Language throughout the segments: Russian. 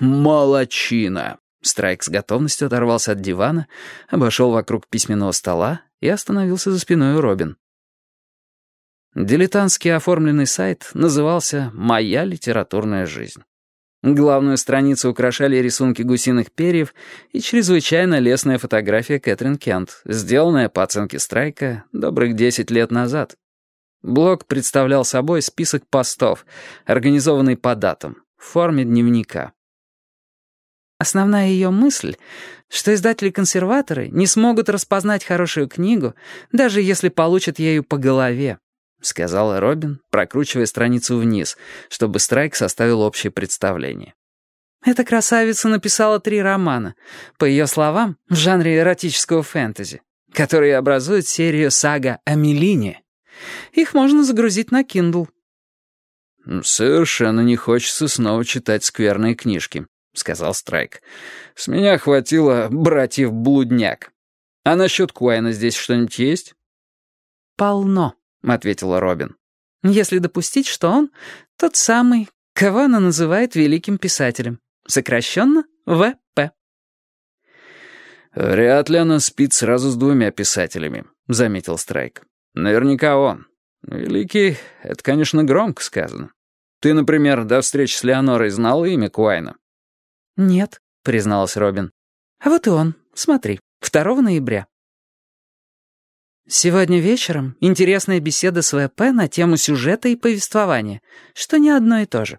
Молодчина!» Страйк с готовностью оторвался от дивана, обошел вокруг письменного стола и остановился за спиной у Робин. Дилетантский оформленный сайт назывался «Моя литературная жизнь». Главную страницу украшали рисунки гусиных перьев и чрезвычайно лестная фотография Кэтрин Кент, сделанная по оценке Страйка добрых 10 лет назад. Блог представлял собой список постов, организованный по датам, в форме дневника. Основная ее мысль, что издатели-консерваторы не смогут распознать хорошую книгу, даже если получат ею по голове, — сказала Робин, прокручивая страницу вниз, чтобы Страйк составил общее представление. Эта красавица написала три романа, по ее словам, в жанре эротического фэнтези, которые образуют серию сага о Мелине. Их можно загрузить на Kindle. «Совершенно не хочется снова читать скверные книжки», — сказал Страйк. «С меня хватило братьев-блудняк. А насчет Куайна здесь что-нибудь есть?» «Полно», — ответила Робин. «Если допустить, что он тот самый, кого она называет великим писателем. Сокращенно В.П.» «Вряд ли она спит сразу с двумя писателями», — заметил Страйк. «Наверняка он. Великий — это, конечно, громко сказано. Ты, например, до встречи с Леонорой знала имя Куайна?» «Нет», — призналась Робин. «А вот и он. Смотри, 2 ноября». Сегодня вечером интересная беседа с ВП на тему сюжета и повествования, что не одно и то же.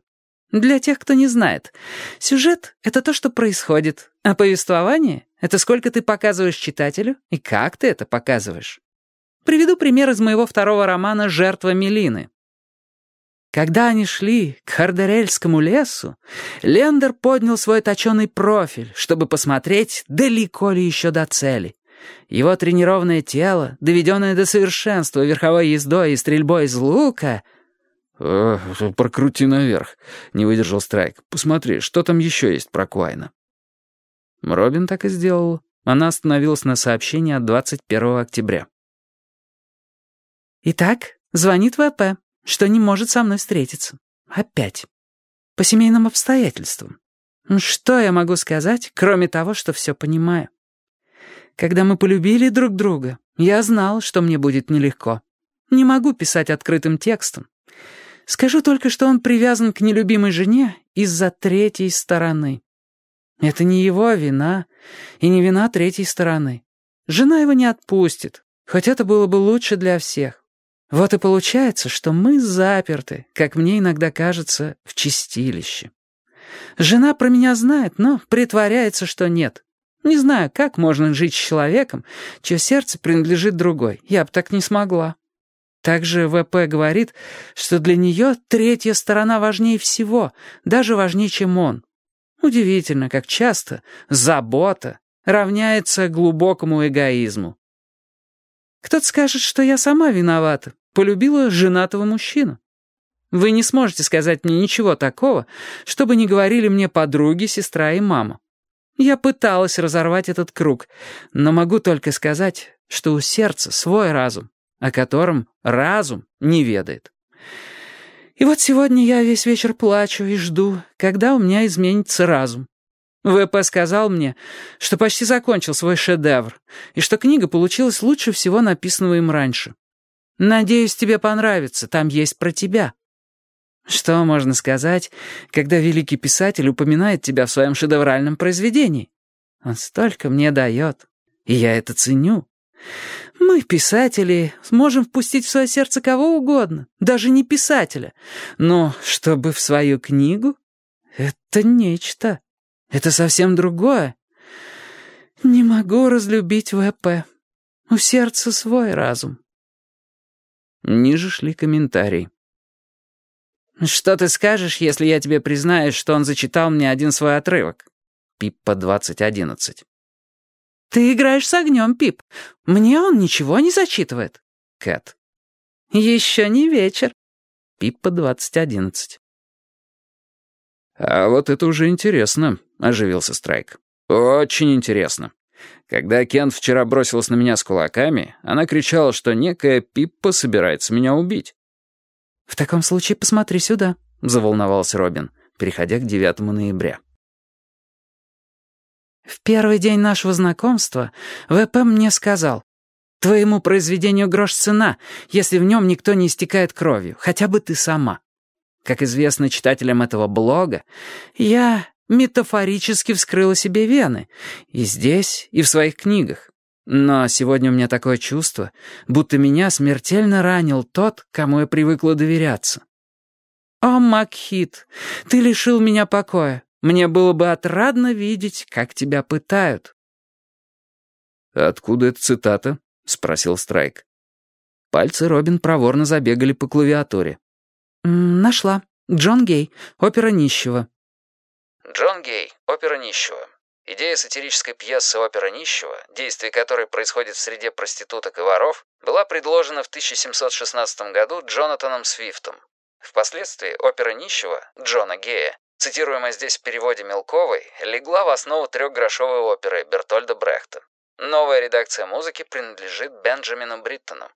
Для тех, кто не знает, сюжет — это то, что происходит, а повествование — это сколько ты показываешь читателю и как ты это показываешь. Приведу пример из моего второго романа «Жертва Мелины». Когда они шли к Хардерельскому лесу, Лендер поднял свой точеный профиль, чтобы посмотреть, далеко ли еще до цели. Его тренированное тело, доведенное до совершенства верховой ездой и стрельбой из лука... «О, прокрути наверх», — не выдержал Страйк. «Посмотри, что там еще есть про Куайна». Робин так и сделала. Она остановилась на сообщении от 21 октября. «Итак, звонит ВП что не может со мной встретиться. Опять. По семейным обстоятельствам. Ну, что я могу сказать, кроме того, что все понимаю? Когда мы полюбили друг друга, я знал, что мне будет нелегко. Не могу писать открытым текстом. Скажу только, что он привязан к нелюбимой жене из-за третьей стороны. Это не его вина и не вина третьей стороны. Жена его не отпустит, хоть это было бы лучше для всех. Вот и получается, что мы заперты, как мне иногда кажется, в чистилище. Жена про меня знает, но притворяется, что нет. Не знаю, как можно жить с человеком, чье сердце принадлежит другой. Я бы так не смогла. Также ВП говорит, что для нее третья сторона важнее всего, даже важнее, чем он. Удивительно, как часто забота равняется глубокому эгоизму. Кто-то скажет, что я сама виновата, полюбила женатого мужчину. Вы не сможете сказать мне ничего такого, чтобы не говорили мне подруги, сестра и мама. Я пыталась разорвать этот круг, но могу только сказать, что у сердца свой разум, о котором разум не ведает. И вот сегодня я весь вечер плачу и жду, когда у меня изменится разум. ВП сказал мне, что почти закончил свой шедевр, и что книга получилась лучше всего написанного им раньше. Надеюсь, тебе понравится, там есть про тебя. Что можно сказать, когда великий писатель упоминает тебя в своем шедевральном произведении? Он столько мне дает, и я это ценю. Мы, писатели, сможем впустить в свое сердце кого угодно, даже не писателя. Но чтобы в свою книгу, это нечто. Это совсем другое. Не могу разлюбить ВП. У сердца свой разум. Ниже шли комментарии. «Что ты скажешь, если я тебе признаюсь, что он зачитал мне один свой отрывок?» Пиппа 2011. «Ты играешь с огнем, Пип. Мне он ничего не зачитывает». Кэт. «Еще не вечер». Пиппа 2011. «А вот это уже интересно», — оживился Страйк. «Очень интересно. Когда Кент вчера бросилась на меня с кулаками, она кричала, что некая Пиппа собирается меня убить. «В таком случае посмотри сюда», — заволновался Робин, переходя к 9 ноября. В первый день нашего знакомства ВП мне сказал, «Твоему произведению грош цена, если в нем никто не истекает кровью, хотя бы ты сама». Как известно читателям этого блога, я метафорически вскрыла себе вены. И здесь, и в своих книгах. Но сегодня у меня такое чувство, будто меня смертельно ранил тот, кому я привыкла доверяться. «О, Макхит, ты лишил меня покоя. Мне было бы отрадно видеть, как тебя пытают». «Откуда эта цитата?» — спросил Страйк. Пальцы Робин проворно забегали по клавиатуре. «Нашла. Джон Гей. Опера нищего». Джон Гей. Опера нищего. Идея сатирической пьесы «Опера нищего», действие которой происходит в среде проституток и воров, была предложена в 1716 году Джонатаном Свифтом. Впоследствии опера нищего Джона Гея, цитируемая здесь в переводе Мелковой, легла в основу трехгрошовой оперы Бертольда Брехта. Новая редакция музыки принадлежит Бенджамину Бриттону.